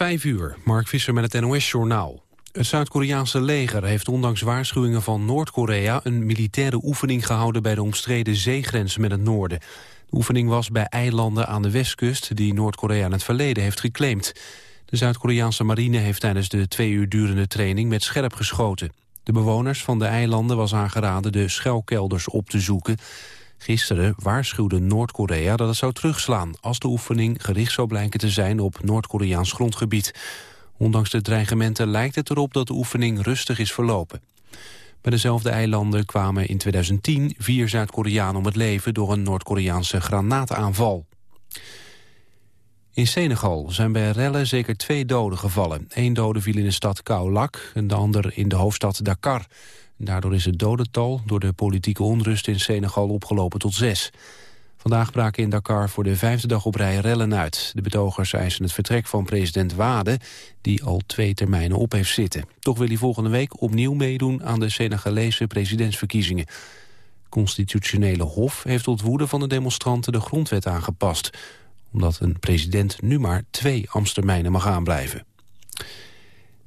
Vijf uur, Mark Visser met het NOS-journaal. Het Zuid-Koreaanse leger heeft ondanks waarschuwingen van Noord-Korea... een militaire oefening gehouden bij de omstreden zeegrens met het noorden. De oefening was bij eilanden aan de westkust... die Noord-Korea in het verleden heeft geclaimd. De Zuid-Koreaanse marine heeft tijdens de twee uur durende training met scherp geschoten. De bewoners van de eilanden was aangeraden de schuilkelders op te zoeken... Gisteren waarschuwde Noord-Korea dat het zou terugslaan... als de oefening gericht zou blijken te zijn op Noord-Koreaans grondgebied. Ondanks de dreigementen lijkt het erop dat de oefening rustig is verlopen. Bij dezelfde eilanden kwamen in 2010 vier Zuid-Koreanen om het leven... door een Noord-Koreaanse granaataanval. In Senegal zijn bij rellen zeker twee doden gevallen. Eén dode viel in de stad Kaolack en de ander in de hoofdstad Dakar. Daardoor is het dodental door de politieke onrust in Senegal opgelopen tot zes. Vandaag braken in Dakar voor de vijfde dag op rij rellen uit. De betogers eisen het vertrek van president Wade, die al twee termijnen op heeft zitten. Toch wil hij volgende week opnieuw meedoen aan de Senegalese presidentsverkiezingen. Constitutionele Hof heeft tot woede van de demonstranten de grondwet aangepast. Omdat een president nu maar twee ambtstermijnen mag aanblijven.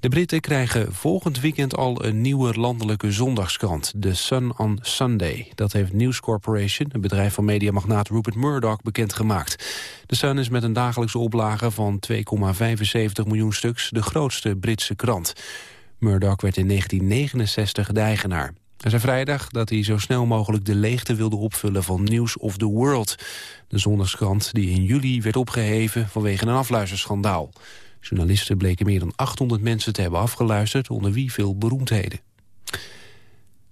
De Britten krijgen volgend weekend al een nieuwe landelijke zondagskrant, The Sun on Sunday. Dat heeft News Corporation, een bedrijf van mediamagnaat Rupert Murdoch, bekendgemaakt. De Sun is met een dagelijkse oplage van 2,75 miljoen stuks de grootste Britse krant. Murdoch werd in 1969 de eigenaar. Hij zei vrijdag dat hij zo snel mogelijk de leegte wilde opvullen van News of the World. De zondagskrant die in juli werd opgeheven vanwege een afluisterschandaal. Journalisten bleken meer dan 800 mensen te hebben afgeluisterd, onder wie veel beroemdheden.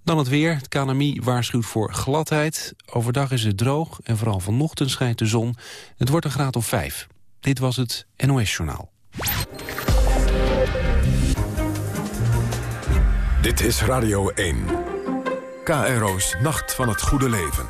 Dan het weer. Het KNMI waarschuwt voor gladheid. Overdag is het droog en vooral vanochtend schijnt de zon. Het wordt een graad of 5. Dit was het NOS Journaal. Dit is Radio 1. KRO's Nacht van het Goede Leven.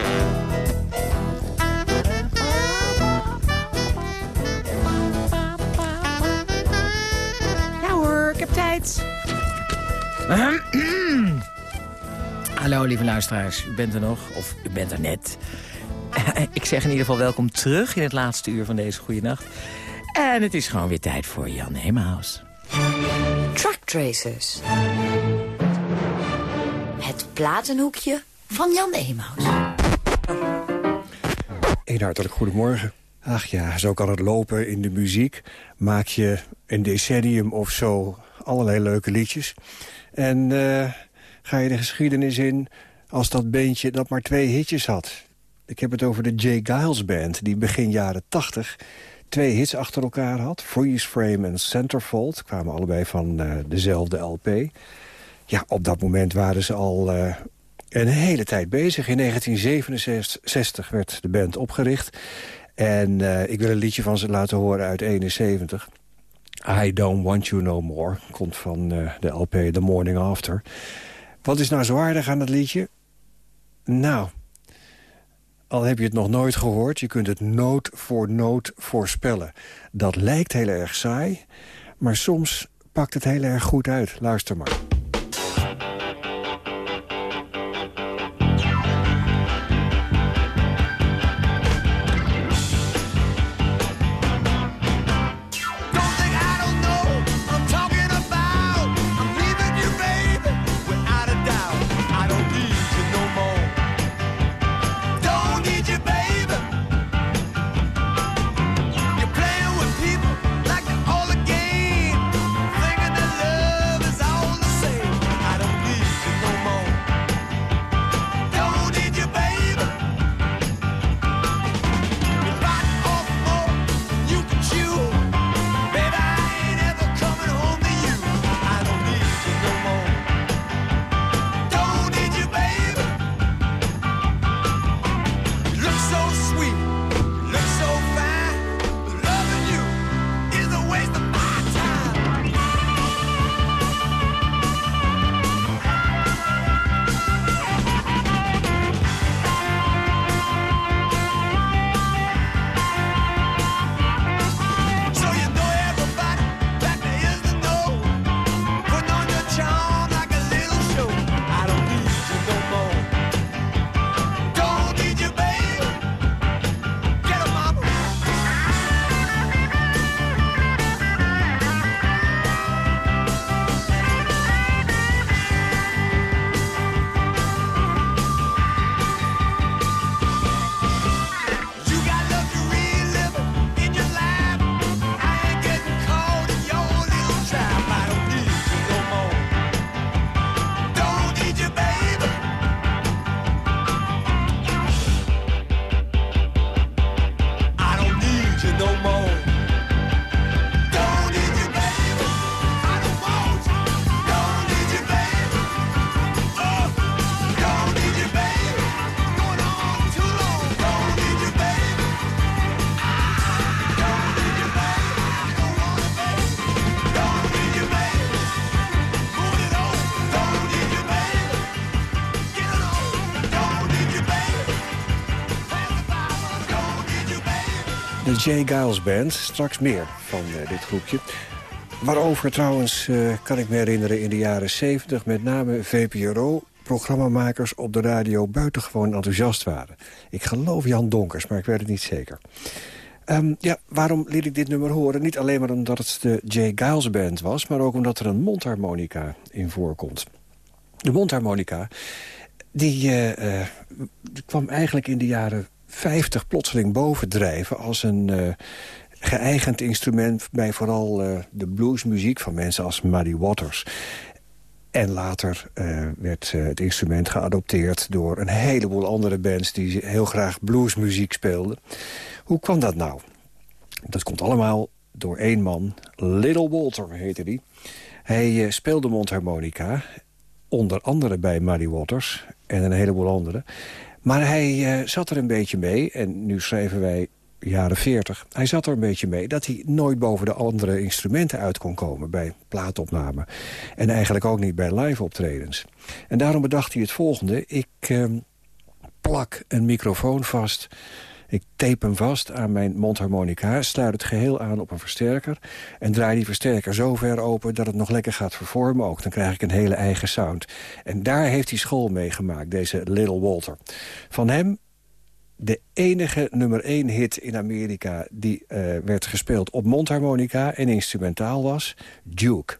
Hallo lieve luisteraars, u bent er nog, of u bent er net. Ik zeg in ieder geval welkom terug in het laatste uur van deze goede nacht. En het is gewoon weer tijd voor Jan Emaus. Truck Tracers. Het platenhoekje van Jan Emaus. Een hartelijk goedemorgen. Ach ja, zo kan het lopen in de muziek. Maak je een decennium of zo allerlei leuke liedjes. En uh, ga je de geschiedenis in als dat beentje dat maar twee hitjes had. Ik heb het over de Jay Giles Band, die begin jaren 80 twee hits achter elkaar had. Freeze Frame en Centerfold kwamen allebei van uh, dezelfde LP. Ja, op dat moment waren ze al uh, een hele tijd bezig. In 1967 werd de band opgericht. En ik wil een liedje van ze laten horen uit 71. I Don't Want You No More. Komt van uh, de LP The Morning After. Wat is nou zo aardig aan het liedje? Nou, al heb je het nog nooit gehoord... je kunt het noot voor noot voorspellen. Dat lijkt heel erg saai, maar soms pakt het heel erg goed uit. Luister maar. Jay Giles Band. Straks meer van uh, dit groepje. Waarover trouwens uh, kan ik me herinneren in de jaren 70... met name VPRO programmamakers op de radio buitengewoon enthousiast waren. Ik geloof Jan Donkers, maar ik weet het niet zeker. Um, ja, waarom liet ik dit nummer horen? Niet alleen maar omdat het de Jay Giles Band was... maar ook omdat er een mondharmonica in voorkomt. De mondharmonica die, uh, uh, kwam eigenlijk in de jaren 50 plotseling bovendrijven... als een uh, geëigend instrument bij vooral de bluesmuziek van mensen als Muddy Waters. En later werd het instrument geadopteerd door een heleboel andere bands... die heel graag bluesmuziek speelden. Hoe kwam dat nou? Dat komt allemaal door één man, Little Walter heette hij. Hij speelde mondharmonica Onder andere bij Muddy Waters en een heleboel anderen. Maar hij uh, zat er een beetje mee, en nu schrijven wij jaren 40... hij zat er een beetje mee dat hij nooit boven de andere instrumenten uit kon komen... bij plaatopnamen. En eigenlijk ook niet bij live optredens. En daarom bedacht hij het volgende. Ik uh, plak een microfoon vast ik tape hem vast aan mijn mondharmonica, sluit het geheel aan op een versterker... en draai die versterker zo ver open dat het nog lekker gaat vervormen ook. Dan krijg ik een hele eigen sound. En daar heeft hij school mee gemaakt, deze Little Walter. Van hem de enige nummer 1 hit in Amerika die uh, werd gespeeld op mondharmonica en instrumentaal was, Duke.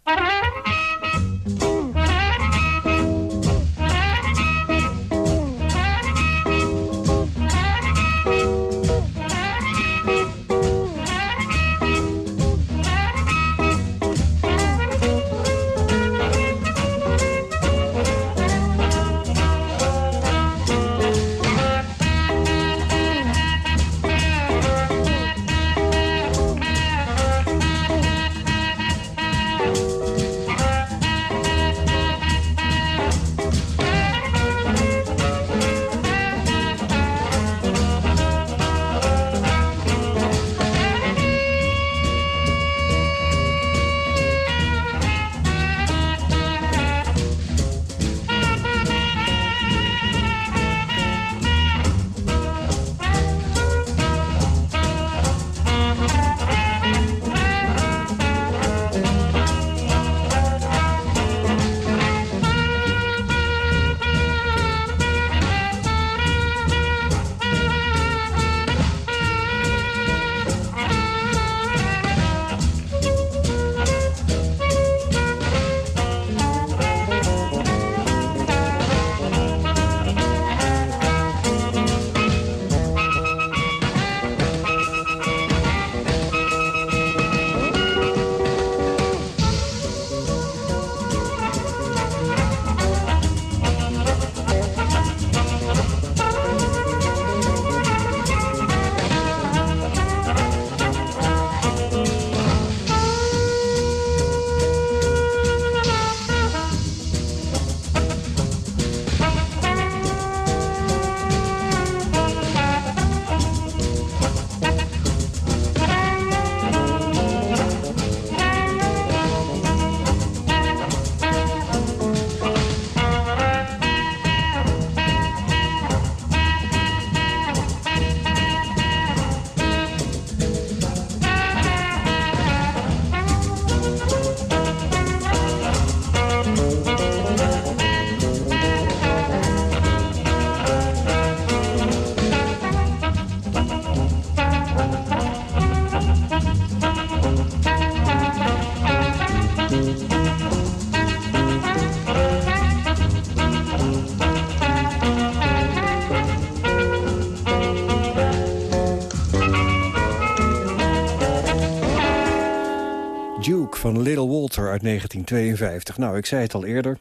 Uit 1952. Nou, ik zei het al eerder.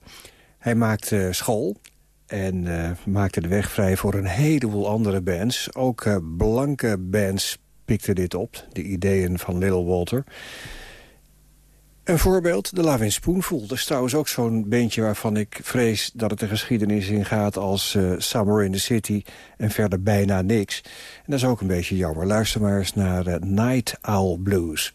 Hij maakte school en uh, maakte de weg vrij voor een heleboel andere bands. Ook uh, blanke bands pikten dit op, de ideeën van Little Walter. Een voorbeeld, de Lavin Spoonful. Dat is trouwens ook zo'n bandje waarvan ik vrees dat het de geschiedenis ingaat als uh, Summer in the City en verder bijna niks. En dat is ook een beetje jammer. Luister maar eens naar Night Owl Blues.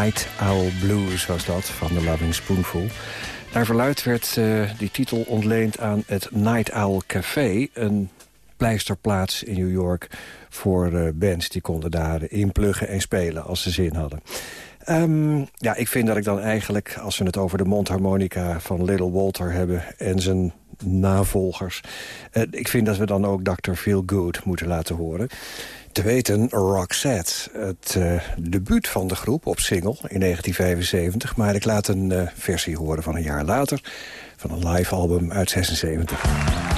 Night Owl Blues was dat, van de Loving Spoonful. Naar verluid werd uh, die titel ontleend aan het Night Owl Café... een pleisterplaats in New York voor uh, bands. Die konden daar inpluggen en spelen als ze zin hadden. Um, ja, ik vind dat ik dan eigenlijk, als we het over de mondharmonica van Little Walter hebben... en zijn navolgers, uh, ik vind dat we dan ook Dr. Feel Good moeten laten horen. Te weten Roxette, het uh, debuut van de groep op single in 1975. Maar ik laat een uh, versie horen van een jaar later, van een live album uit 76.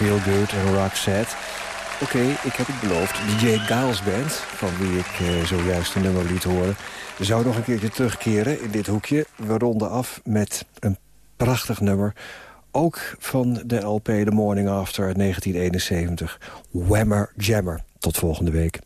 Dr. Feelgood en Roxette. Oké, ik heb het beloofd. De Jay Giles Band, van wie ik uh, zojuist een nummer liet horen... zou nog een keertje terugkeren in dit hoekje. We ronden af met een prachtig nummer. Ook van de LP The Morning After uit 1971. Whammer Jammer. Tot volgende week.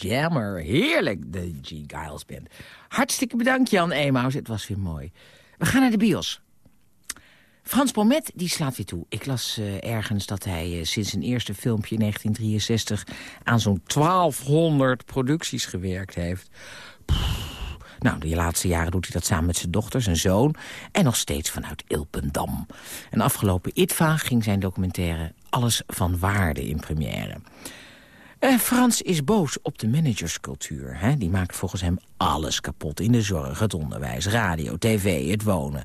Jammer. Heerlijk, de G. Giles Band. Hartstikke bedankt, Jan Emaus. Het was weer mooi. We gaan naar de bios. Frans Pomet die slaat weer toe. Ik las uh, ergens dat hij uh, sinds zijn eerste filmpje in 1963... aan zo'n 1200 producties gewerkt heeft. Nou, de laatste jaren doet hij dat samen met zijn dochter, zijn zoon... en nog steeds vanuit Ilpendam. En afgelopen ITVA ging zijn documentaire Alles van Waarde in première. Uh, Frans is boos op de managerscultuur. Hè? Die maakt volgens hem alles kapot in de zorg, het onderwijs, radio, tv, het wonen.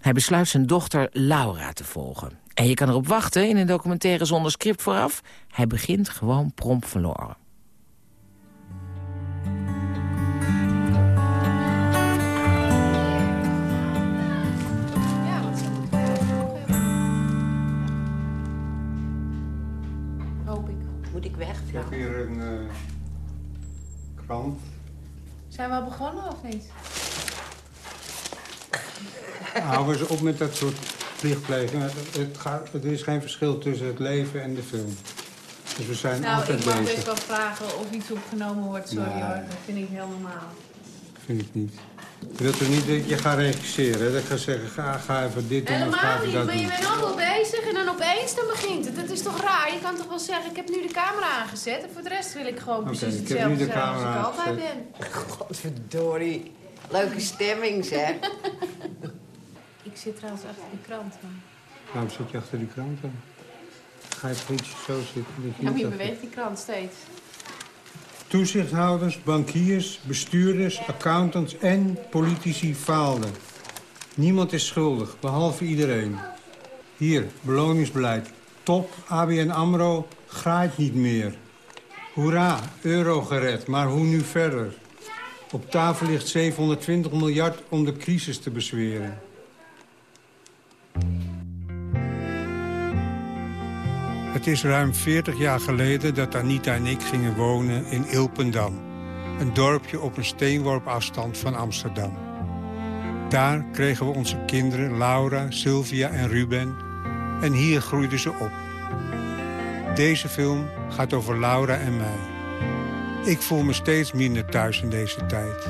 Hij besluit zijn dochter Laura te volgen. En je kan erop wachten in een documentaire zonder script vooraf. Hij begint gewoon prompt verloren. Heb hier een uh, krant. Zijn we al begonnen of niet? Hou eens op met dat soort plichtpleging. Het, gaat, er is geen verschil tussen het leven en de film. Dus we zijn nou, altijd ik mag bezig. best wel vragen of iets opgenomen wordt. Sorry Nee. hoor, dat vind ik heel normaal. Vind ik niet. Je wilt er niet dat je gaat regisseren. hè? Dat ik ga zeggen, ga, ga even dit doen of ga Helemaal niet, dat maar je bent allemaal bezig en dan opeens dan begint het. Dat is toch raar? Je kan toch wel zeggen, ik heb nu de camera aangezet... en voor de rest wil ik gewoon precies ik hetzelfde de zijn als camera ik altijd aangezet. ben. Godverdorie. Leuke stemming, zeg. Ik zit trouwens achter de krant. man. Waarom zit je achter die krant dan? Ga je toch iets zo zitten? Ja, je achter- beweegt die krant steeds. Toezichthouders, bankiers, bestuurders, accountants en politici faalden. Niemand is schuldig, behalve iedereen. Hier, beloningsbeleid. Top, ABN AMRO, graait niet meer. Hoera, euro gered, maar hoe nu verder? Op tafel ligt 720 miljard om de crisis te bezweren. Het is ruim 40 jaar geleden dat Anita en ik gingen wonen in Ilpendam. Een dorpje op een steenworp afstand van Amsterdam. Daar kregen we onze kinderen Laura, Sylvia en Ruben. En hier groeiden ze op. Deze film gaat over Laura en mij. Ik voel me steeds minder thuis in deze tijd.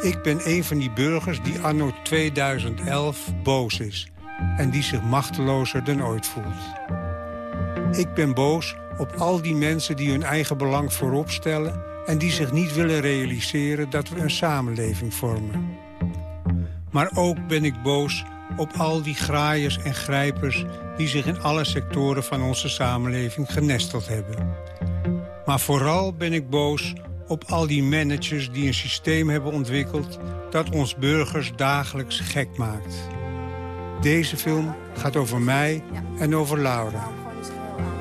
Ik ben een van die burgers die anno 2011 boos is... en die zich machtelozer dan ooit voelt. Ik ben boos op al die mensen die hun eigen belang voorop stellen... en die zich niet willen realiseren dat we een samenleving vormen. Maar ook ben ik boos op al die graaiers en grijpers... die zich in alle sectoren van onze samenleving genesteld hebben. Maar vooral ben ik boos op al die managers die een systeem hebben ontwikkeld... dat ons burgers dagelijks gek maakt. Deze film gaat over mij en over Laura.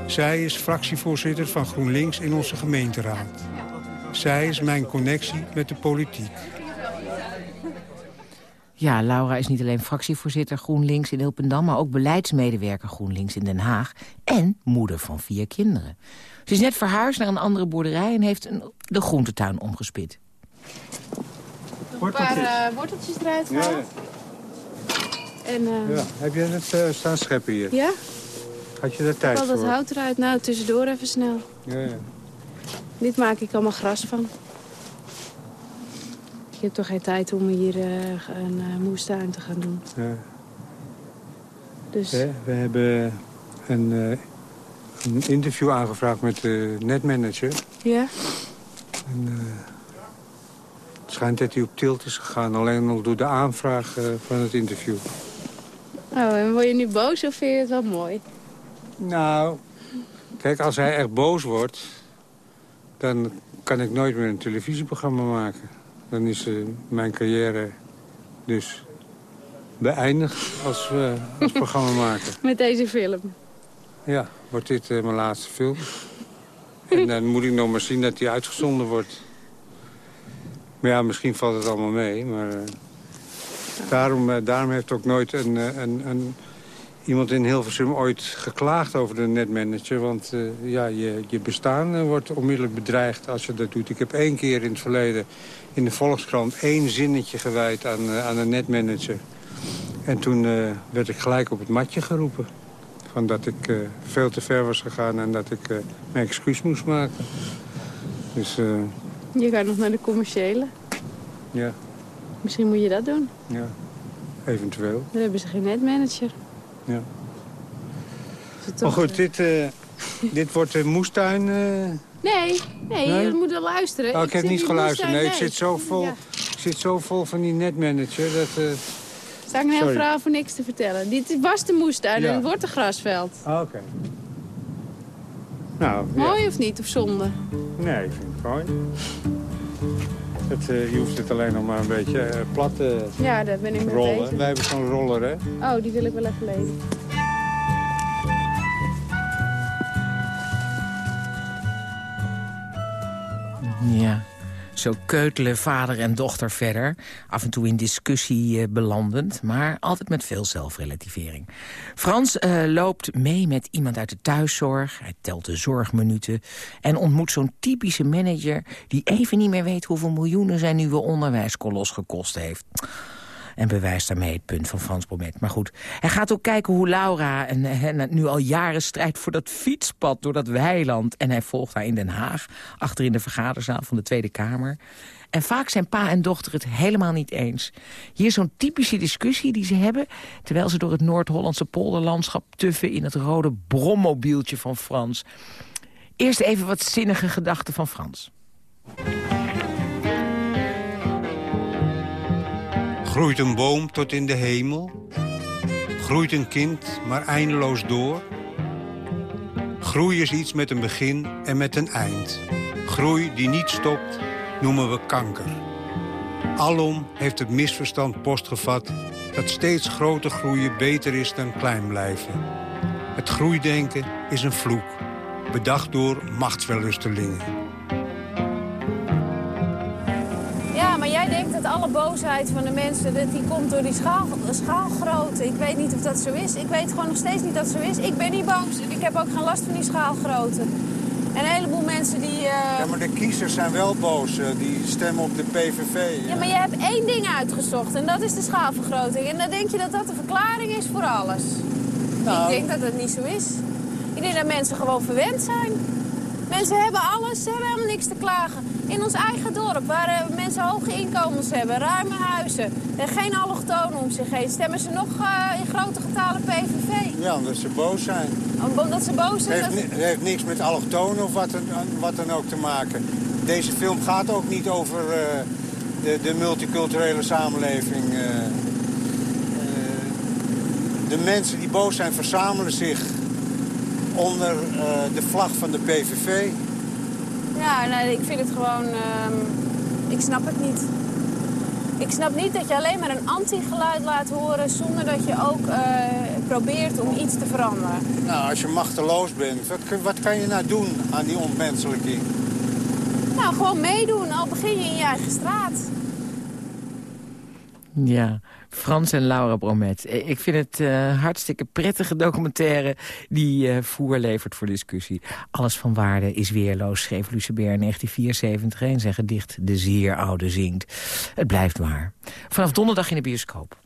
Zij is fractievoorzitter van GroenLinks in onze gemeenteraad. Zij is mijn connectie met de politiek. Ja, Laura is niet alleen fractievoorzitter GroenLinks in Ilpendam... maar ook beleidsmedewerker GroenLinks in Den Haag... en moeder van vier kinderen. Ze is net verhuisd naar een andere boerderij... en heeft een, de groentetuin omgespit. Een paar eh, worteltjes eruit Ja, gehaald. En eh, ja. Heb jij het uh, staan scheppen hier? ja, Had je tijd al dat voor? hout eruit. Nou, tussendoor even snel. Ja, ja. Dit maak ik allemaal gras van. Ik heb toch geen tijd om hier eh, een eh, moestuin te gaan doen. ja. Dus We hebben een, eh, een interview aangevraagd met de netmanager. ja, En, het schijnt dat hij op tilt is gegaan, alleen al door de aanvraag van het interview. oh, en word je nu boos of vind je het wel mooi? Nou, kijk, als hij echt boos wordt... dan kan ik nooit meer een televisieprogramma maken. Dan is eh, mijn carrière dus beëindigd als, eh, als programmamaker. Met deze film. Ja, wordt dit eh, mijn laatste film. en dan moet ik nog maar zien dat die uitgezonden wordt. Maar ja, misschien valt het allemaal mee. Maar eh, daarom, daarom heeft ook nooit een, een, een, iemand in Hilversum ooit geklaagd over de netmanager. Want eh, ja, je, je bestaan eh, wordt onmiddellijk bedreigd als je dat doet. Ik heb één keer in het verleden in de Volkskrant één zinnetje gewijd aan, eh, aan een netmanager. En toen werd ik gelijk op het matje geroepen. Van dat ik veel te ver was gegaan en dat ik mijn excuus moest maken. Dus, Je kan nog naar de commerciële. Ja, Misschien moet je dat doen. ja. Eventueel, Dan hebben ze geen netmanager. Ja. Maar goed, eh, dit, eh, dit wordt de moestuin... eh, Nee, nee, Nee? je moet wel luisteren. Oh, ik heb niet geluisterd. Nee, ik zit zo vol, Ja. ik zit zo vol van die netmanager. Dat, eh, Sta ik een heel verhaal voor niks te vertellen. Dit was de moestuin Ja. en het wordt een grasveld. ah, Oké. Nou, ja. Mooi of niet, of zonde? Nee, ik vind het mooi. Het, eh, je hoeft het alleen nog maar een beetje eh, plat te Ja, daar ben ik mee rollen. bezig. Wij hebben zo'n roller, hè? Oh, die wil ik wel even lezen. Ja, zo keutelen vader en dochter verder. Af en toe in discussie eh, belandend, maar altijd met veel zelfrelativering. Frans eh, loopt mee met iemand uit de thuiszorg. Hij telt de zorgminuten en ontmoet zo'n typische manager... die even niet meer weet hoeveel miljoenen zijn nieuwe onderwijskolos gekost heeft. En bewijst daarmee het punt van Frans Bromet. Maar goed, hij gaat ook kijken hoe Laura en, en nu al jaren strijdt voor dat fietspad door dat weiland. En hij volgt haar in Den Haag, achter in de vergaderzaal van de Tweede Kamer. En vaak zijn pa en dochter het helemaal niet eens. Hier zo'n typische discussie die ze hebben... terwijl ze door het Noord-Hollandse polderlandschap tuffen... in het rode brommobieltje van Frans. Eerst even wat zinnige gedachten van Frans. Groeit een boom tot in de hemel? Groeit een kind maar eindeloos door? Groei is iets met een begin en met een eind. Groei die niet stopt, noemen we kanker. Alom heeft het misverstand postgevat... dat steeds groter groeien beter is dan klein blijven. Het groeidenken is een vloek, bedacht door machtswellustelingen. Dat alle boosheid van de mensen dat die komt door die schaal, schaalgrootte. Ik weet niet of dat zo is. Ik weet gewoon nog steeds niet dat zo is. Ik ben niet boos en ik heb ook geen last van die schaalgrootte. En een heleboel mensen die... eh, Ja, maar de kiezers zijn wel boos. eh, Die stemmen op de PVV. Ja, maar je hebt één ding uitgezocht en dat is de schaalvergroting. En dan denk je dat dat de verklaring is voor alles. Nou. Ik denk dat dat niet zo is. Ik denk dat mensen gewoon verwend zijn. Mensen hebben alles, ze hebben helemaal niks te klagen. In ons eigen dorp, waar eh, mensen hoge inkomens hebben, ruime huizen... en geen allochtonen om zich heen, stemmen ze nog eh, in grote getalen PVV. Ja, omdat ze boos zijn. Omdat ze boos Het zijn. heeft, dat- ni- het heeft niks met allochtonen of wat dan, wat dan ook te maken. Deze film gaat ook niet over eh, de, de multiculturele samenleving. eh. Eh, de mensen die boos zijn verzamelen zich onder eh, de vlag van de PVV. Ja, nee, ik vind het gewoon... ehm, ik snap het niet. Ik snap niet dat je alleen maar een anti-geluid laat horen... zonder dat je ook eh, probeert om iets te veranderen. Nou, als je machteloos bent, wat, kun- wat kan je nou doen aan die ontmenselijking? Nou, gewoon meedoen, al begin je in je eigen straat. Ja, Frans en Laura Bromet. Eh, Ik vind het eh hartstikke prettige documentaire die eh, voer levert voor discussie. Alles van waarde is weerloos, schreef Lucebert in 1974 in zijn gedicht De zeer oude zingt. Het blijft waar. Vanaf donderdag in de bioscoop.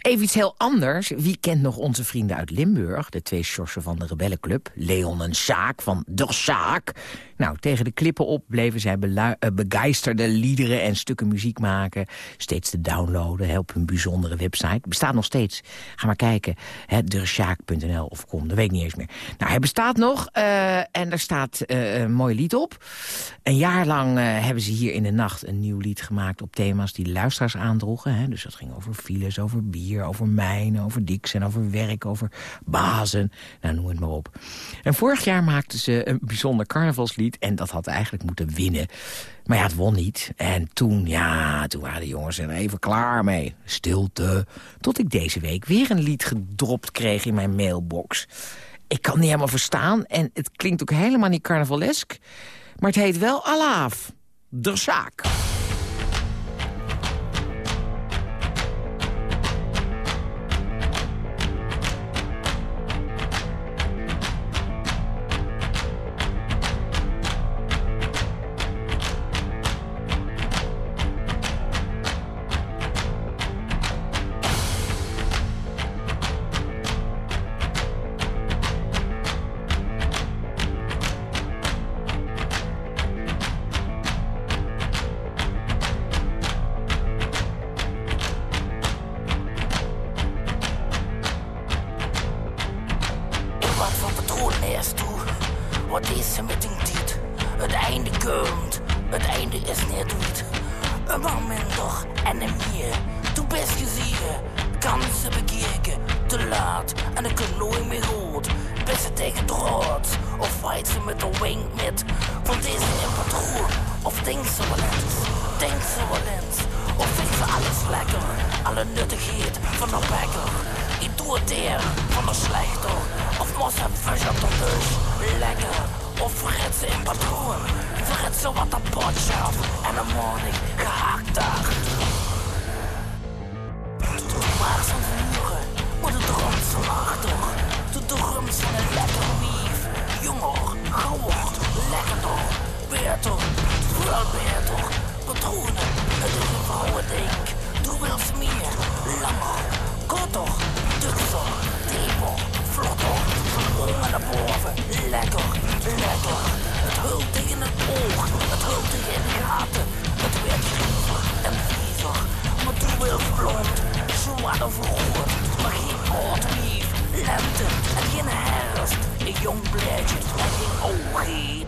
Even iets heel anders. Wie kent nog onze vrienden uit Limburg? De twee sjorsen van de rebellenclub. Leon en Sjaak van De Sjaak. Nou, tegen de klippen op bleven zij eh, begeisterde liederen en stukken muziek maken. Steeds te downloaden hè, op hun bijzondere website. Bestaat nog steeds. Ga maar kijken. Dersjaak.nl of kom, dat weet ik niet eens meer. Nou, hij bestaat nog eh, en daar staat eh, een mooi lied op. Een jaar lang hebben ze hier in de nacht een nieuw lied gemaakt... op thema's die luisteraars aandroegen. Hè. Dus dat ging over files, over bier, over mijnen, over diks en over werk, over bazen. Nou, noem het maar op. En vorig jaar maakten ze een bijzonder carnavalslied... en dat had eigenlijk moeten winnen. Maar ja, het won niet. En toen, ja, toen waren de jongens er even klaar mee. Stilte. Tot ik deze week weer een lied gedropt kreeg in mijn mailbox. Ik kan niet helemaal verstaan en het klinkt ook helemaal niet carnavalesk. Maar het heet wel Alaaf. De zaak. Veel beter. Patronen, het is een vrouwending. Doe wel meer, langer, korter, dukser, dieper, vlotter. Onder naar boven, lekker, lekker. Het hult tegen het oog, het hult tegen de gaten. Het werd griever en viezer, maar doe wel blond. Zwart of rood, maar geen oudlief. Lente en geen herfst. Een jong blaadje en geen oogheid.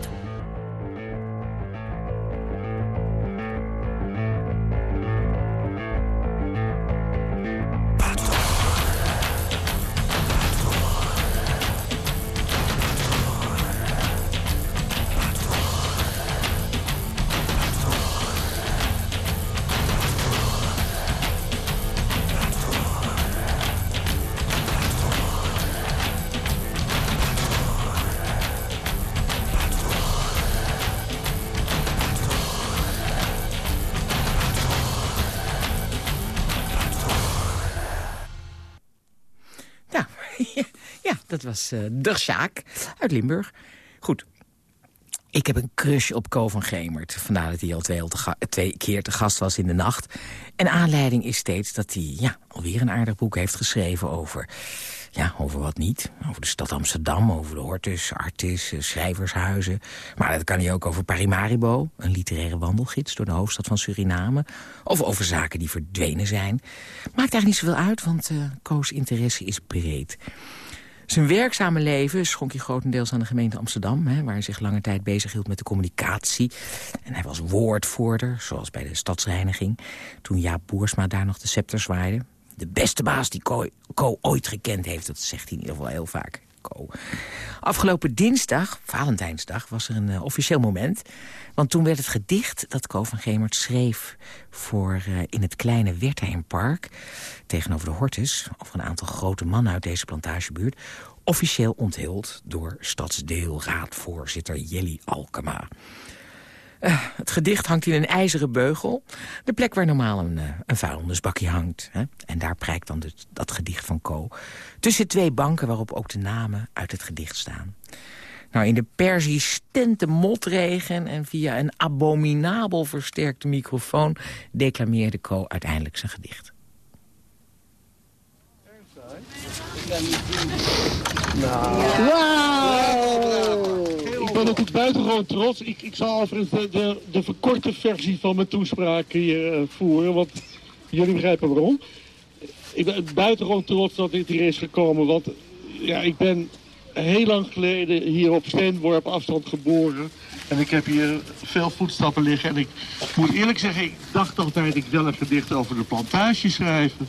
Was eh de Sjaak uit Limburg. Goed. Ik heb een crush op Co van Gemert. Vandaar dat hij al twee, twee keer te gast was in de nacht. En aanleiding is steeds dat hij ja, alweer een aardig boek heeft geschreven over... Ja, over wat niet. Over de stad Amsterdam, over de Hortus, Artis, eh, schrijvershuizen. Maar dat kan hij ook over Parimaribo, een literaire wandelgids door de hoofdstad van Suriname. Of over zaken die verdwenen zijn. Maakt eigenlijk niet zoveel uit, want eh Koos interesse is breed. Zijn werkzame leven schonk hij grotendeels aan de gemeente Amsterdam... Hè, waar hij zich lange tijd bezighield met de communicatie. En hij was woordvoerder, zoals bij de stadsreiniging... toen Jaap Boersma daar nog de scepter zwaaide. De beste baas die Co, ooit gekend heeft, dat zegt hij in ieder geval heel vaak. Afgelopen dinsdag, Valentijnsdag, was er een eh, officieel moment. Want toen werd het gedicht dat Co van Gemert schreef... voor eh, in het kleine Wertheimpark tegenover de Hortus... over een aantal grote mannen uit deze plantagebuurt... officieel onthuld door stadsdeelraadvoorzitter Jelly Alkema. Eh, het gedicht hangt in een ijzeren beugel. De plek waar normaal een, eh, een vuilnisbakje hangt. Hè? En daar prijkt dan dus dat gedicht van Co. Tussen twee banken waarop ook de namen uit het gedicht staan. Nou, in de persistente motregen en via een abominabel versterkte microfoon... declameerde Co uiteindelijk zijn gedicht. Ik ben natuurlijk buitengewoon trots. Ik, ik zal overigens de, de, de verkorte versie van mijn toespraak hier eh, voeren, want jullie begrijpen waarom. Ik ben buitengewoon trots dat dit hier is gekomen, want ja, ik ben heel lang geleden hier op Steenworp afstand geboren. En ik heb hier veel voetstappen liggen. En ik moet eerlijk zeggen, ik dacht altijd ik wil een gedicht over de plantage schrijven.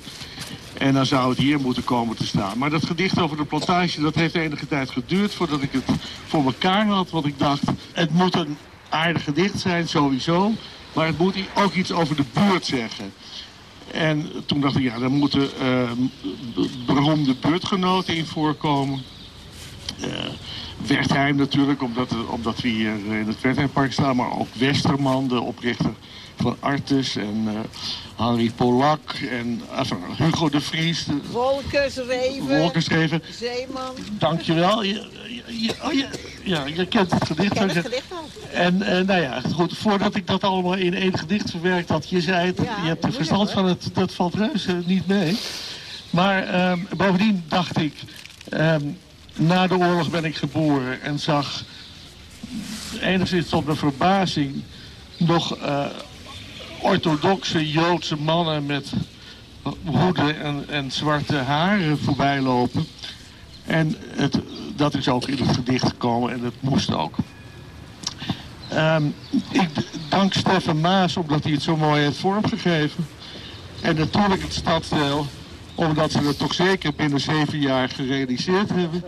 En dan zou het hier moeten komen te staan. Maar dat gedicht over de plantage, dat heeft enige tijd geduurd voordat ik het voor elkaar had. Want ik dacht, het moet een aardig gedicht zijn, sowieso. Maar het moet ook iets over de buurt zeggen. En toen dacht ik, ja, daar moeten eh, beroemde buurtgenoten in voorkomen. Wertheim natuurlijk, omdat, omdat we hier in het Wertheimpark staan. Maar ook Westerman, de oprichter van Artus. En eh Henri Polak. En enfin, Hugo de Vries. De. Wolkenschreven. Zeeman. Dankjewel. Je, oh, je, ja, je kent het gedicht. Ik ken het gedicht al. En eh, nou ja, goed, voordat ik dat allemaal in één gedicht verwerkt had, je zei het, Ja, je hebt er moeilijk, verstand van, het, dat valt reuze niet mee. Maar ehm, bovendien dacht ik, ehm, na de oorlog ben ik geboren en zag enigszins tot mijn verbazing nog eh, orthodoxe Joodse mannen met hoeden en, en zwarte haren voorbij lopen. En het, dat is ook in het gedicht gekomen en dat moest ook. Ehm, ik dank Stefan Maas omdat hij het zo mooi heeft vormgegeven. En natuurlijk het stadsdeel, omdat ze het toch zeker binnen zeven jaar gerealiseerd hebben.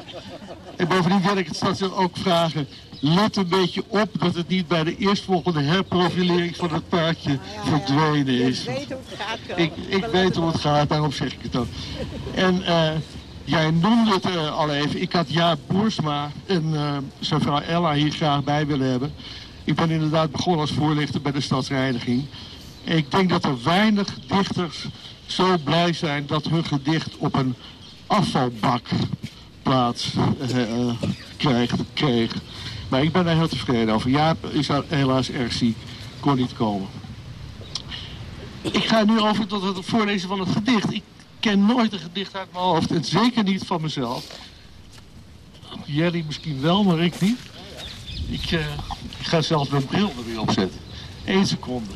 En bovendien wil ik het stadsdeel ook vragen, let een beetje op dat het niet bij de eerstvolgende herprofilering van het paardje verdwenen is. Ik weet hoe het gaat. Ik, ik weet hoe het gaat, daarom zeg ik het ook. En eh, jij noemde het eh, al even. Ik had Jaap Boersma en eh, zijn vrouw Ella hier graag bij willen hebben. Ik ben inderdaad begonnen als voorlichter bij de stadsreiniging. En ik denk dat er weinig dichters zo blij zijn dat hun gedicht op een afvalbak plaats krijgt, kreeg. Maar ik ben daar heel tevreden over. Jaap is helaas erg ziek, kon niet komen. Ik ga nu over tot het voorlezen van het gedicht. Ik ken nooit een gedicht uit mijn hoofd. En zeker niet van mezelf. Jelly misschien wel, maar ik niet. Ik, eh, ik ga zelfs mijn bril er weer opzetten. Eén seconde.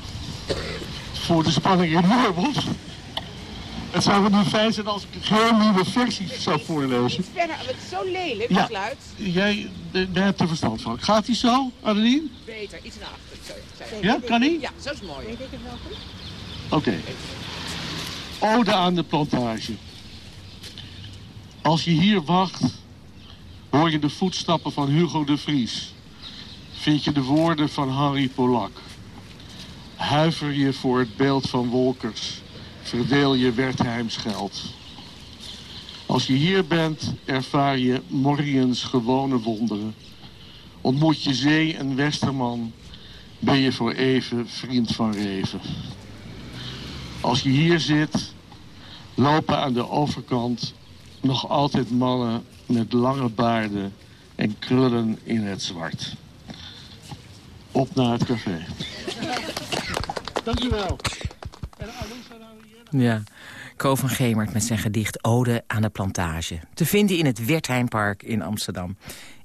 Voor de spanning enorm op. Het zou wel niet fijn zijn als ik een heel nieuwe versie zou voorlezen. Verder, het is zo lelijk, Ja. het geluid. Jij eh, daar hebt er verstand van. Gaat hij zo, Adeline? Beter, iets naar achter. Zo, zo. Ja, kan hij? Ja, zo is mooi. Weet ik het wel goed? Oké. Ode aan de plantage. Als je hier wacht, hoor je de voetstappen van Hugo de Vries. Vind je de woorden van Harry Polak. Huiver je voor het beeld van Wolkers. Verdeel je Wertheims geld. Als je hier bent, ervaar je Morriens gewone wonderen. Ontmoet je zee en westerman, ben je voor even vriend van Reven. Als je hier zit, lopen aan de overkant nog altijd mannen met lange baarden en krullen in het zwart. Op naar het café. Dankjewel. Ja, Ko van Gemert met zijn gedicht Ode aan de Plantage. Te vinden in het Wertheimpark in Amsterdam.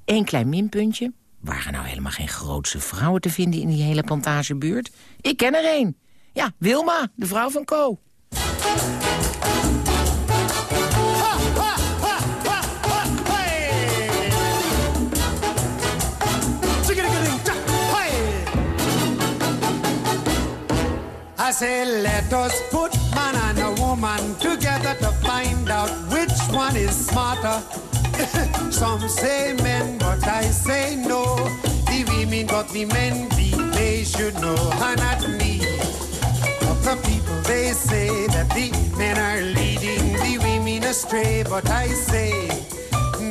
Eén klein minpuntje. Waren nou helemaal geen grootse vrouwen te vinden in die hele plantagebuurt? Ik ken er één. Ja, Wilma, de vrouw van Ko. I woman together to find out which one is smarter. Some say men, but I say no. The women got the men they should know, and not me. Of the people, they say that the men are leading the women astray, but I say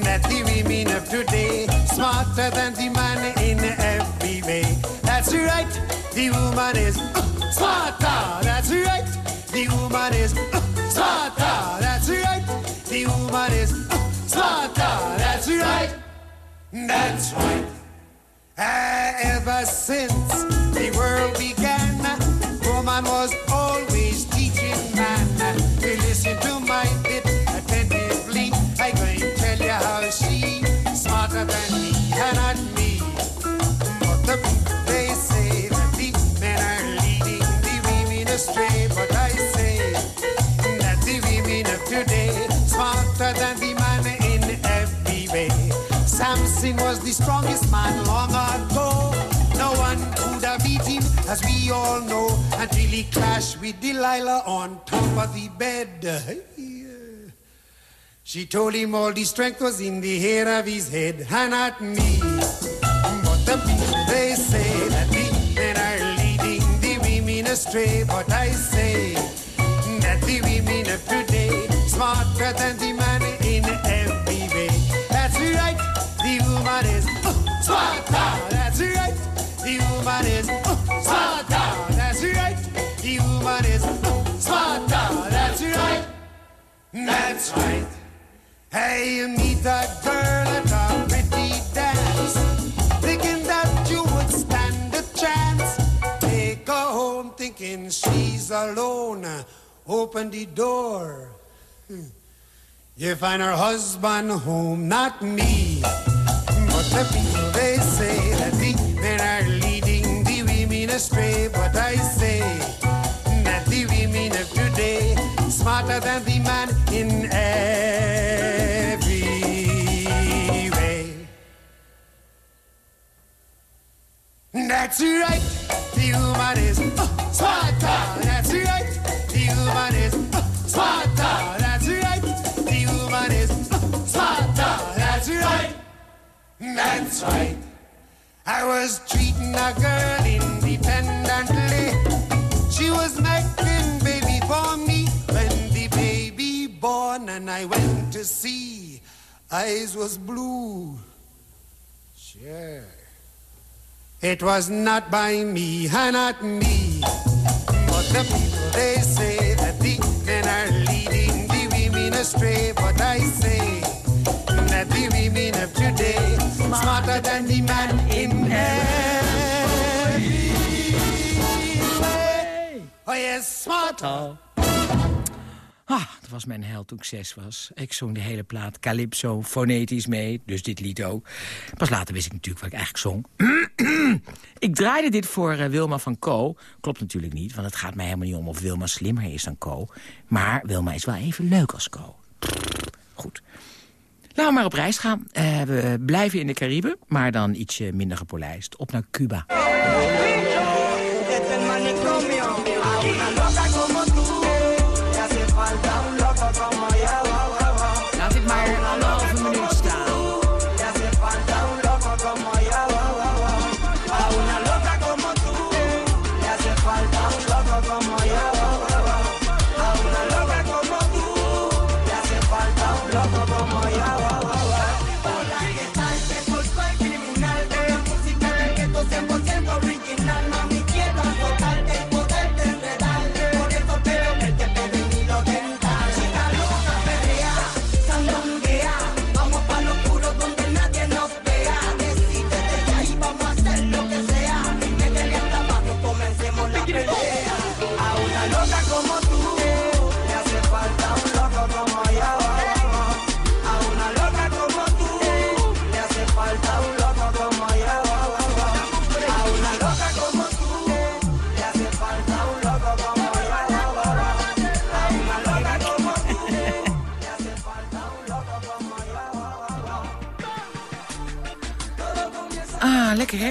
that the women of today smarter than the man in every way. That's right, the woman is smarter. That's right, the woman is uh, smarter. That's right, the woman is uh, smarter. That's right, that's right. Ah, ever since the world began, woman was always teaching man. We listen to my bit attentively. I to tell you how she smarter than strongest man long ago. No one could have beat him, as we all know, until he clashed with Delilah on top of the bed. She told him all the strength was in the hair of his head, and not me. But the people they say that the men are leading the women astray. But I say that the women of today smarter than the man woman is uh, smarter. That's right, the woman is uh, smarter. That's right, the woman is uh, smarter. That's right, that's right. Hey, you meet a girl at a pretty dance, thinking that you would stand a chance. Take her home thinking she's alone. Open the door. Hmm. You find her husband home, not me. The people they say that the men are leading the women astray. But I say that the women of today smarter than the man in every way. That's right, the woman is uh, smarter. That's right. I was treating a girl independently. She was making baby for me when the baby born and I went to see. Eyes was blue. Sure. It was not by me, not me. But the people they say that the men are leading the women astray. But I say that the women of today smarter than the man in Oh yes, smarter. Ah, dat was mijn held toen ik zes was. Ik zong de hele plaat Calypso fonetisch mee, dus dit lied ook. Pas later wist ik natuurlijk wat ik eigenlijk zong. ik draaide dit voor eh, Wilma van Co. Klopt natuurlijk niet, want het gaat mij helemaal niet om of Wilma slimmer is dan Co. Maar Wilma is wel even leuk als Co. Goed. Laten we maar op reis gaan. Eh, we blijven in de Cariben, maar dan ietsje minder gepolijst. Op naar Cuba.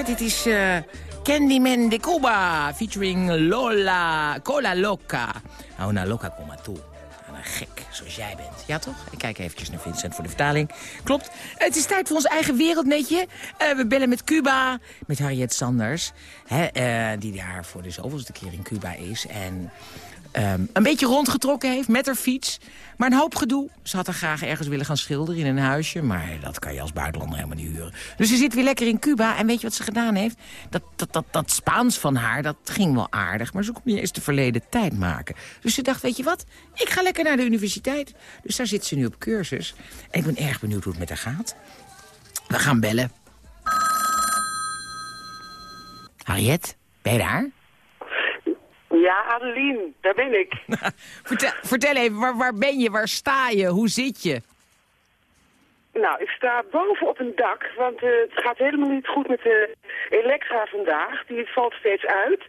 Dit is eh, Candyman de Cuba featuring Lola Cola Loca. Nou, una loca como tú. Nou, Een gek, zoals jij bent. Ja, toch? Ik kijk eventjes naar Vincent voor de vertaling. Klopt. Het is tijd voor ons eigen wereldnetje. Eh, we bellen met Cuba, met Harriet Sanders. Hè, eh, die daar voor de zoveelste keer in Cuba is. En ehm, een beetje rondgetrokken heeft met haar fiets. Maar een hoop gedoe. Ze had er graag ergens willen gaan schilderen in een huisje. Maar dat kan je als buitenlander helemaal niet huren. Dus ze zit weer lekker in Cuba. En weet je wat ze gedaan heeft? Dat, dat, dat, dat Spaans van haar, dat ging wel aardig. Maar ze kon niet eens de verleden tijd maken. Dus ze dacht, weet je wat? Ik ga lekker naar de universiteit. Dus daar zit ze nu op cursus. En ik ben erg benieuwd hoe het met haar gaat. We gaan bellen. Harriet, ben je daar? Ja, Adeline, daar ben ik. Vertel, vertel even, waar, waar ben je? Waar sta je? Hoe zit je? Nou, ik sta boven op een dak, want eh, het gaat helemaal niet goed met de Elektra vandaag. Die valt steeds uit.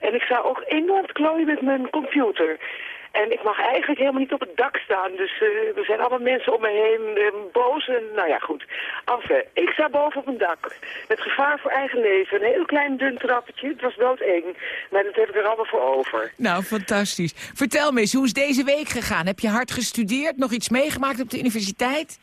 En ik sta ook enorm klooien met mijn computer. En ik mag eigenlijk helemaal niet op het dak staan. Dus eh, er zijn allemaal mensen om me heen eh, boos. En, nou ja, goed. Enfin, ik sta boven op een dak. Met gevaar voor eigen leven. Een heel klein dun trappetje. Het was doodeng. Maar dat heb ik er allemaal voor over. Nou, fantastisch. Vertel me eens, hoe is deze week gegaan? Heb je hard gestudeerd? Nog iets meegemaakt op de universiteit?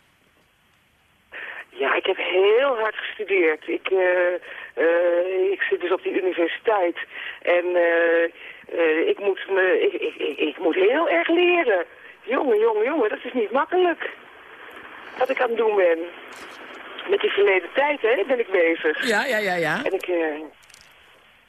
Ja, ik heb heel hard gestudeerd. Ik, eh, ik zit dus op die universiteit. En eh, eh, ik, moet me, ik, ik, ik, ik moet heel erg leren. Jongen, jongen, jongen, dat is niet makkelijk. Wat ik aan het doen ben. Met die verleden tijd, hè, ben ik bezig. Ja, ja, ja, ja. En ik, eh,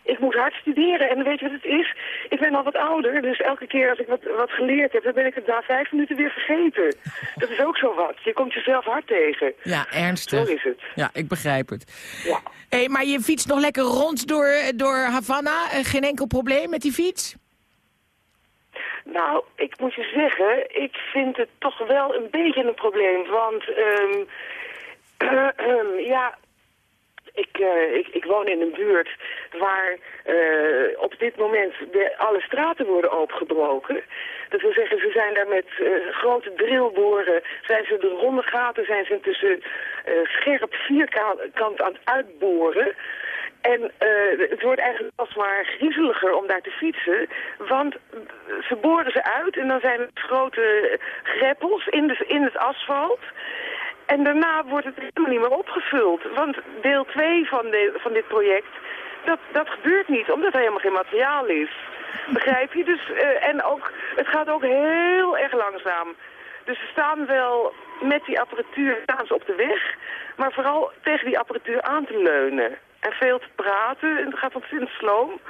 ik moet hard studeren. En weet je wat het is? Ik ben al wat ouder, dus elke keer als ik wat, wat geleerd heb, dan ben ik het na vijf minuten weer vergeten. Dat is ook zo wat. Je komt jezelf hard tegen. Ja, ernstig. Zo is het. Ja, ik begrijp het. Ja. Hey, maar je fietst nog lekker rond door, door Havana? Eh, Geen enkel probleem met die fiets? Nou, ik moet je zeggen, ik vind het toch wel een beetje een probleem. Want, ehm, ja, Ik, eh, ik, ik woon in een buurt waar eh, op dit moment de, alle straten worden opengebroken. Dat wil zeggen, ze zijn daar met eh, grote drillboren, zijn ze de ronde gaten, zijn ze intussen eh, scherp vierkant aan het uitboren. En het wordt eigenlijk alsmaar griezeliger om daar te fietsen. Want ze boren ze uit en dan zijn het grote greppels in, de, in het asfalt. En daarna wordt het helemaal niet meer opgevuld. Want deel 2 van, de, van dit project, dat, dat gebeurt niet, omdat er helemaal geen materiaal is. Begrijp je? Dus, eh, en ook, het gaat ook heel erg langzaam. Dus ze staan wel met die apparatuur staan ze op de weg, maar vooral tegen die apparatuur aan te leunen. En veel te praten, en het gaat ontzettend sloom.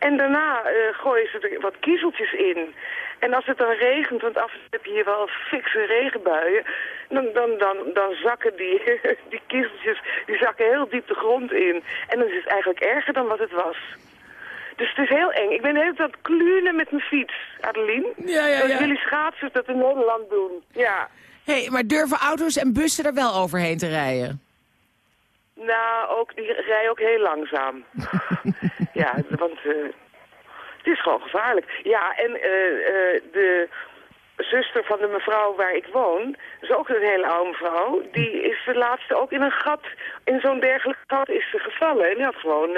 En daarna eh, gooien ze er wat kiezeltjes in. En als het dan regent, want af en toe heb je hier wel fikse regenbuien, dan, dan, dan, dan zakken die, die kiezeltjes die zakken heel diep de grond in. En dan is het eigenlijk erger dan wat het was. Dus het is heel eng. Ik ben de hele tijd klunen met mijn fiets, Adeline. Ja, ja, ja. jullie schaatsers dat in Nederland doen. Ja. hey, maar durven auto's en bussen er wel overheen te rijden? Nou, ook, die rijden ook heel langzaam. ja, want eh, het is gewoon gevaarlijk. Ja, en eh, eh, de zuster van de mevrouw waar ik woon, is ook een hele oude mevrouw, die is de laatste ook in een gat, in zo'n dergelijk gat is ze gevallen. En die had gewoon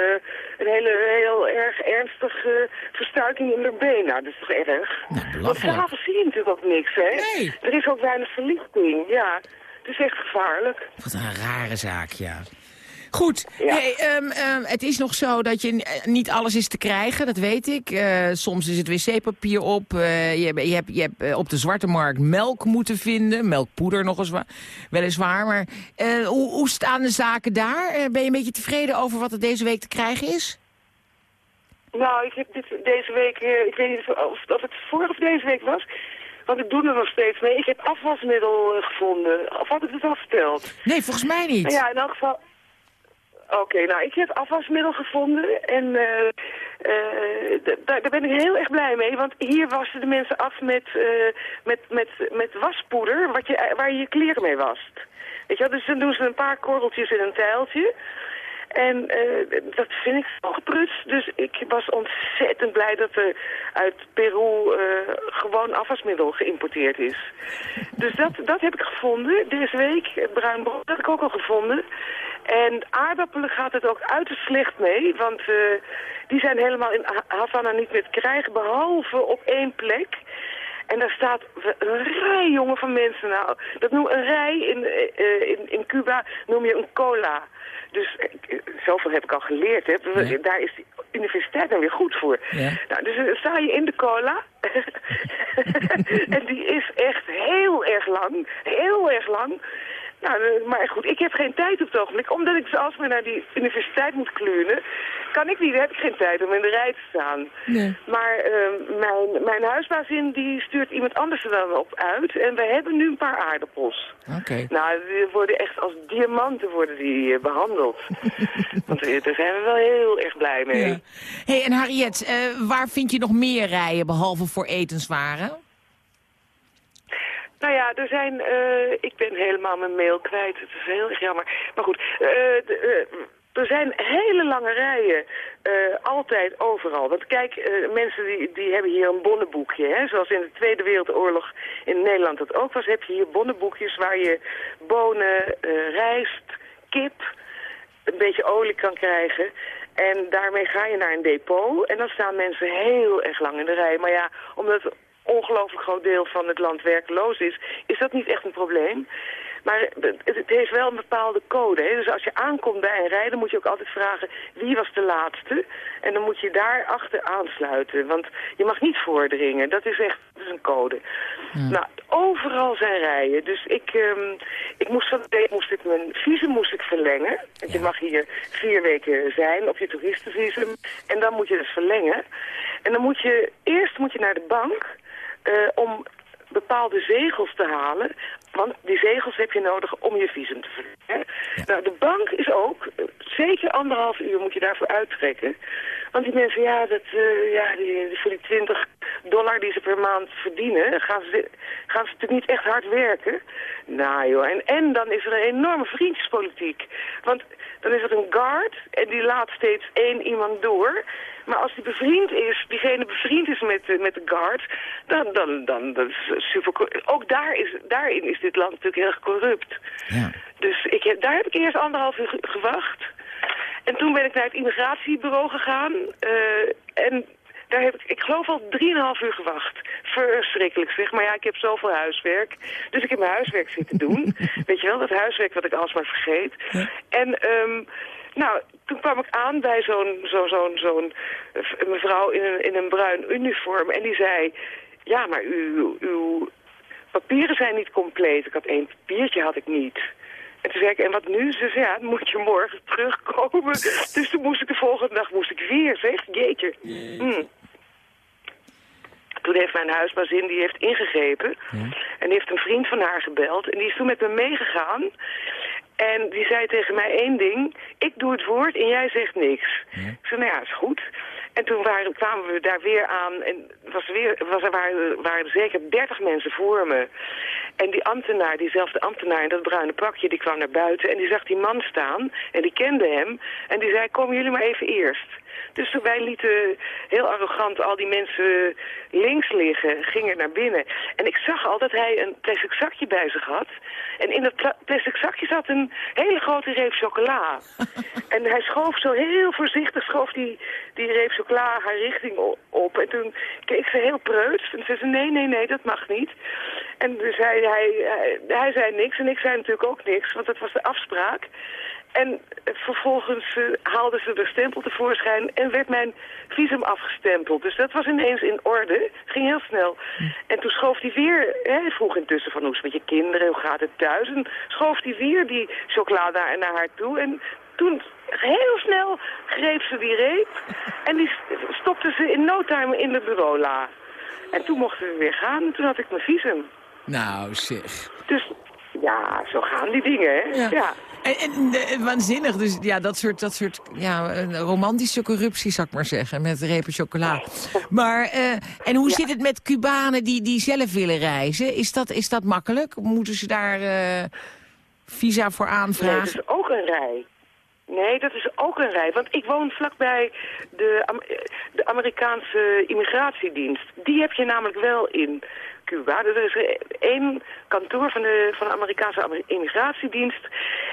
een hele, heel erg ernstige verstuiking in haar been. Nou, dat is toch erg? Want s'avonds zie je natuurlijk ook niks, hè? Nee. Er is ook weinig verlichting, ja. Het is echt gevaarlijk. Wat een rare zaak, ja. Goed, ehm, ehm, het is nog zo dat je eh, niet alles is te krijgen, dat weet ik. Eh, soms is het wc-papier op. eh, je, hebt- je hebt, je hebt op de zwarte markt melk moeten vinden. Melkpoeder nog eens wa- weliswaar. Maar hoe, hoe staan de zaken daar? Ben je een beetje tevreden over wat er deze week te krijgen is? Nou, ik heb dit, deze week, ik weet niet of, of, het vorige of deze week was, want ik doe er nog steeds mee. Ik heb afwasmiddel gevonden. Of had ik het al verteld? Nee, volgens mij niet. Nou ja, in elk geval... Oké, nou, ik heb afwasmiddel gevonden en eh, eh, daar, ben ik heel erg blij mee. Want hier wassen de mensen af met, eh, met, met, met waspoeder wat je, waar je je kleren mee wast. Weet je wel, dus dan doen ze een paar korreltjes in een tijltje. En dat vind ik zo geprutst. Dus ik was ontzettend blij dat er uit Peru gewoon afwasmiddel geïmporteerd is. Dus dat, dat heb ik gevonden deze week. Bruin brood heb ik ook al gevonden. En aardappelen gaat het ook uiterst slecht mee. Want eh, die zijn helemaal in Ha- Havana niet meer te krijgen. Behalve op één plek. En daar staat een rij, jongen, van mensen. Nou, dat noem een rij in, eh, in, in Cuba noem je een cola. Dus eh, zoveel heb ik al geleerd. Hè. Ja. Daar is die universiteit dan weer goed voor. Ja. Nou, dus dan sta je in de cola. en die is echt heel erg lang. Heel erg lang. Nou, eh, maar goed, ik heb geen tijd op het ogenblik. Omdat ik zelfs maar naar die universiteit moet klunen, kan ik niet, heb ik geen tijd om in de rij te staan. Nee. Maar eh, mijn, mijn huisbazin die stuurt iemand anders er dan op uit. En we hebben nu een paar aardappels. Oké. Nou, die worden echt als diamanten worden die eh, behandeld. Want eh, daar zijn we wel heel erg blij mee. Ja. hey, en Harriet, waar vind je nog meer rijen behalve voor etenswaren? Nou ja, er zijn, eh, ik ben helemaal mijn mail kwijt. Het is heel erg jammer. Maar goed, eh, eh, er zijn hele lange rijen, altijd overal. Want kijk, mensen die, die hebben hier een bonnenboekje. Hè? Zoals in de Tweede Wereldoorlog in Nederland dat ook was, heb je hier bonnenboekjes waar je bonen, rijst, kip, een beetje olie kan krijgen. En daarmee ga je naar een depot en dan staan mensen heel erg lang in de rij. Maar ja, omdat ongelooflijk groot deel van het land werkloos is, is dat niet echt een probleem. Maar het, heeft wel een bepaalde code. Hè? Dus als je aankomt bij een rij, dan moet je ook altijd vragen wie was de laatste. En dan moet je daar achter aansluiten. Want je mag niet voordringen. Dat is echt dat is een code. Nou, overal zijn rijen. Dus ik, ehm, ik moest van de moest ik mijn visum moest ik verlengen. Want je mag hier vier weken zijn op je toeristenvisum. En dan moet je dus verlengen. En dan moet je, eerst moet je naar de bank eh, om bepaalde zegels te halen. Want die zegels heb je nodig om je visum te verlengen. Nou, de bank is ook, eh, zeker anderhalf uur moet je daarvoor uittrekken. Want die mensen, ja, dat, eh, ja die, die- voor die 20 dollar dollar die ze per maand verdienen, gaan ze, gaan ze natuurlijk niet echt hard werken. Nou joh, en, en dan is er een enorme vriendjespolitiek. Want dan is er een guard en die laat steeds één iemand door. Maar als die bevriend is, diegene bevriend is met, de- met de guard, dan, dan, dan dat is super... Ook daar is, daarin is dit land natuurlijk heel erg corrupt. Ja. Dus ik heb, daar heb ik eerst anderhalf uur ge- gewacht. En toen ben ik naar het immigratiebureau gegaan. eh, en daar heb ik, ik geloof al drieënhalf uur gewacht. Verschrikkelijk zeg. Maar ja, ik heb zoveel huiswerk. Dus ik heb mijn huiswerk zitten doen. Weet je wel, dat huiswerk wat ik alsmaar vergeet. En ehm, nou, toen kwam ik aan bij zo'n zo'n zo'n zo'n eh, mevrouw in een, in een bruin uniform. En die zei, ja, maar uw, uw papieren zijn niet compleet. Ik had één papiertje, had ik niet. En toen zei ik, en wat nu? Ze zei, ja, dan moet je morgen terugkomen. Dus toen moest ik de volgende dag moest ik weer, zeg. Jeetje. Hm. Toen heeft mijn huisbazin, die heeft ingegrepen. En heeft een vriend van haar gebeld. En die is toen met me meegegaan. En die zei tegen mij één ding. Ik doe het woord en jij zegt niks. Ik zei, nou ja, is goed. En toen waren, kwamen we daar weer aan. En was er weer, was er waren, waren er zeker dertig mensen voor me. En die ambtenaar, diezelfde ambtenaar in dat bruine pakje, die kwam naar buiten. En die zag die man staan. En die kende hem. En die zei, komen jullie maar even eerst. Dus wij lieten heel arrogant al die mensen links liggen, gingen naar binnen. En ik zag al dat hij een plastic zakje bij zich had. En in dat pla- plastic zakje zat een hele grote reep chocola. en hij schoof zo heel voorzichtig, schoof die, die reep chocola haar richting op. En toen keek ze heel preuts en zei ze, nee, nee, nee, dat mag niet. En dus hij, hij, hij, hij zei niks en ik zei natuurlijk ook niks, want dat was de afspraak. En vervolgens eh, haalden ze de stempel tevoorschijn en werd mijn visum afgestempeld. Dus dat was ineens in orde. Ging heel snel. En toen schoof hij weer, hè, hij vroeg intussen van hoe is het met je kinderen, hoe gaat het thuis? En schoof hij weer die chocolade naar, naar haar toe. En toen heel snel greep ze die reep en die st- stopte ze in no time in de bureaula. En toen mochten we weer gaan en toen had ik mijn visum. Nou, zeg. Dus ja, zo gaan die dingen, hè? ja. En, en eh, waanzinnig, dus ja, dat soort, dat soort ja, eh, romantische corruptie, zou ik maar zeggen, met repen chocola. Maar, eh, en hoe zit het met Cubanen die, die zelf willen reizen? Is dat, is dat makkelijk? Moeten ze daar visa voor Nee, dat aanvragen? is ook een rij. Nee, dat is ook een rij. Want ik woon vlakbij de, de Amerikaanse immigratiedienst. Die heb je namelijk wel in Cuba. Er is één kantoor van de, van de Amerikaanse Amer- immigratiedienst.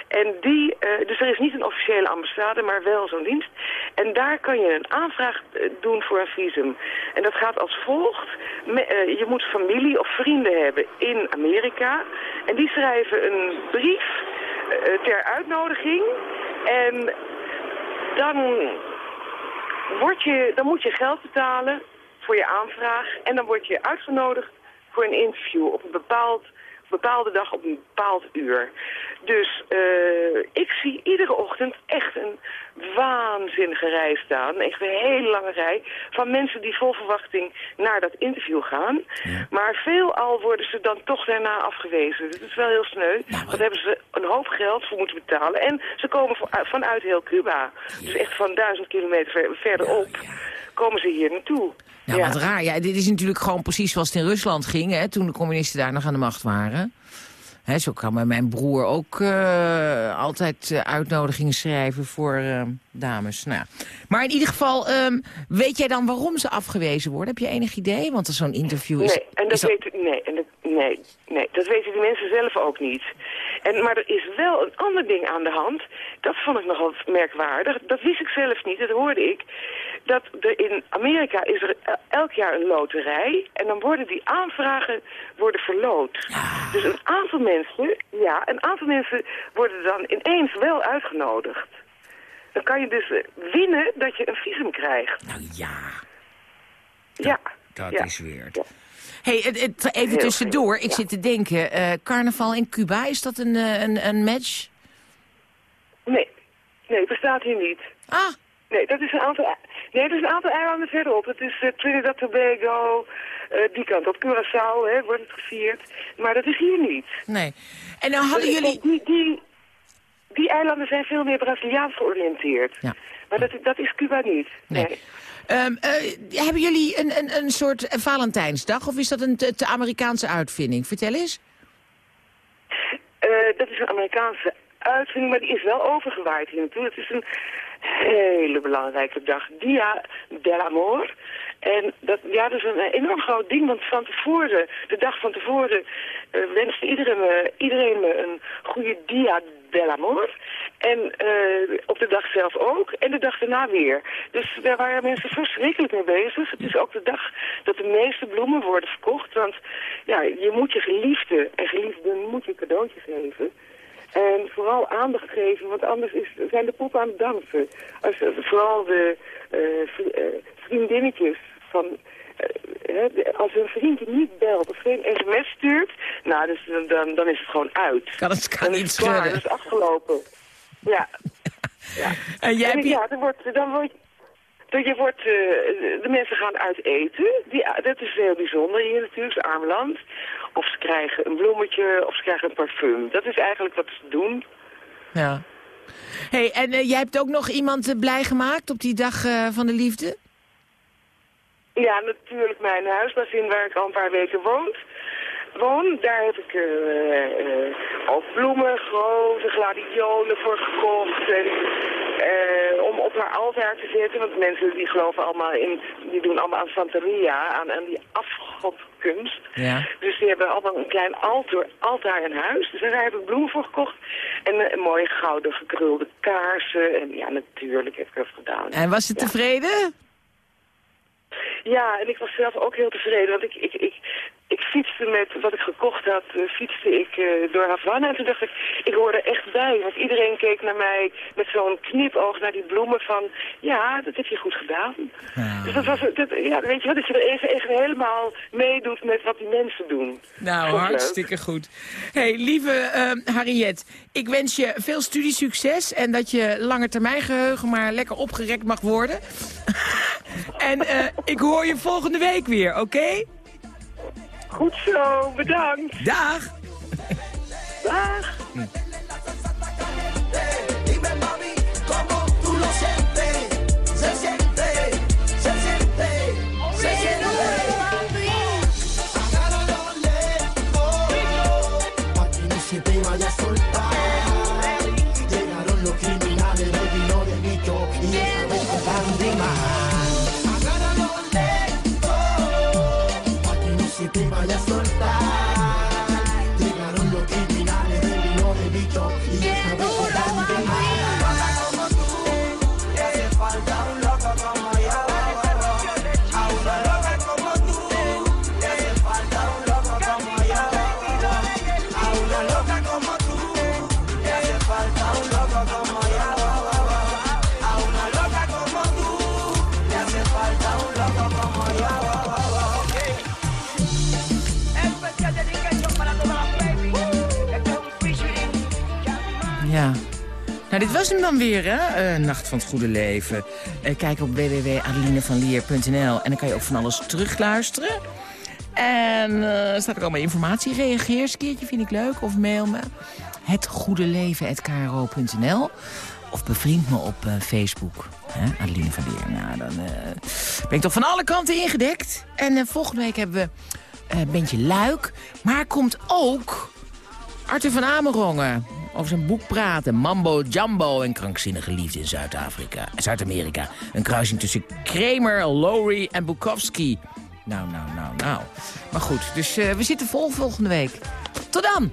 En die, eh, dus er is niet een officiële ambassade, maar wel zo'n dienst. En daar kan je een aanvraag eh, doen voor een visum. En dat gaat als volgt. Eh, je moet familie of vrienden hebben in Amerika. En die schrijven een brief ter uitnodiging. En dan, word je, dan moet je geld betalen voor je aanvraag. En dan word je uitgenodigd voor een interview op een bepaald, bepaalde dag op een bepaald uur. Dus eh, ik zie iedere ochtend echt een waanzinnige rij staan. Echt een hele lange rij van mensen die vol verwachting naar dat interview gaan. Maar veelal worden ze dan toch daarna afgewezen. Dat is wel heel sneu. Want daar hebben ze een hoop geld voor moeten betalen. En ze komen van- vanuit heel Cuba. Dus echt van duizend kilometer ver- verderop komen ze hier naartoe. Nou, wat raar. Ja, dit is natuurlijk gewoon precies zoals het in Rusland ging, hè, toen de communisten daar nog aan de macht waren. Hè, zo kan mijn broer ook eh, altijd eh, uitnodigingen schrijven voor eh, dames. Nou, ja. Maar in ieder geval, ehm, weet jij dan waarom ze afgewezen worden? Heb je enig idee? Want zo'n interview is... Nee, en dat, is dat- weten, nee, en dat, nee, nee, dat weten die mensen zelf ook niet. En, maar er is wel een ander ding aan de hand. Dat vond ik nogal merkwaardig. Dat wist ik zelf niet, dat hoorde ik. Dat er in Amerika is er el- elk jaar een loterij. En dan worden die aanvragen worden verloot. Dus een aantal mensen, ja, een aantal mensen worden dan ineens wel uitgenodigd. Dan kan je dus eh, winnen dat je een visum krijgt. Nou ja. Ja. Dat ja. is weird. Hey, het, het- even tussendoor, ik zit te denken, eh, carnaval in Cuba, is dat een, eh, een, een match? Nee, nee, bestaat hier niet. Ah. Nee, dat is een aantal, nee, dat is een aantal eilanden verderop. Het is eh, Trinidad Tobago, eh, die kant op Curaçao, hè, wordt het gevierd. Maar dat is hier niet. Nee. En dan hadden Eh, jullie... Die, die, die eilanden zijn veel meer Braziliaans georiënteerd. Ja. Maar dat, dat is Cuba niet. Nee. Ehm, eh, hebben jullie een, een, een soort Valentijnsdag of is dat een te, te Amerikaanse uitvinding? Vertel eens. Dat is een Amerikaanse uitvinding, maar die is wel overgewaaid hier naartoe. Het is een hele belangrijke dag. Dia del Amor. En dat, ja, dat is een enorm groot ding, want van tevoren, de dag van tevoren, uh, wenste iedereen me, iedereen me een goede dia del amor. En op de dag zelf ook. En de dag daarna weer. Dus daar waren mensen verschrikkelijk mee bezig. Het is ook de dag dat de meeste bloemen worden verkocht. Want ja, je moet je geliefde en geliefden moet je cadeautjes geven. En vooral aandacht geven, want anders is, zijn de poppen aan het dansen. Als, vooral de uh, vriendinnetjes van... Uh, als een vriendje niet belt of geen sms stuurt, nou, dus, dan, dan is het gewoon uit. Kan het kan niet schudden. dat is afgelopen. Ja. ja. En jij En ja, dan wordt, dan wordt, dan je wordt, eh, de mensen gaan uit eten. Die, dat is heel bijzonder hier natuurlijk, het arm land. Of ze krijgen een bloemetje, of ze krijgen een parfum. Dat is eigenlijk wat ze doen. Ja. hey, en eh, jij hebt ook nog iemand eh, blij gemaakt op die dag van de liefde? Ja, natuurlijk mijn huisbazin waar ik al een paar weken woont. Woon, daar heb ik eh, eh, ook bloemen, grote gladiolen voor gekocht. En, om op haar altaar te zetten, want mensen die geloven allemaal in, die doen allemaal aan Santeria, aan, aan die afgodkunst. Ja. Dus die hebben allemaal een klein altaar, altaar in huis. Dus daar heb ik bloemen voor gekocht. En eh, mooie gouden gekrulde kaarsen. En ja, natuurlijk heb ik dat gedaan. En was ze tevreden? Ja, en ik was zelf ook heel tevreden, want ik, ik, ik, ik fietste met wat ik gekocht had, eh, fietste ik eh, door Havana. En toen dacht ik, ik hoorde er echt bij, want iedereen keek naar mij met zo'n knipoog naar die bloemen van, ja, dat heb je goed gedaan. Dus dat was, dat, ja, weet je wat, dat je er even, even helemaal meedoet met wat die mensen doen. Nou, leuk. hartstikke goed. hey, lieve eh, Harriet, ik wens je veel studiesucces en dat je lange termijn geheugen maar lekker opgerekt mag worden. en eh, ik hoor je volgende week weer, oké? Goed zo, bedankt. Dag. Dag. Weer, hè? Eh, Nacht van het Goede Leven. Eh, kijk op www.adelinevanlier.nl en dan kan je ook van alles terugluisteren. En er staat ook allemaal informatie. Reageer eens een keertje, vind ik leuk. Of mail me. hetgoedeleven.kro.nl Of bevriend me op Facebook. Adeline van Lier. Nou, dan ben ik toch van alle kanten ingedekt. En volgende week hebben we beetje Luik. Maar komt ook Arthur van Amerongen over zijn boek praten. Mambo Jumbo en krankzinnige liefde in Zuid-Afrika. Zuid-Amerika. Een kruising tussen Kramer, Lowry en Bukowski. Nou, nou, nou, nou. Maar goed, dus eh, we zitten vol volgende week. Tot dan!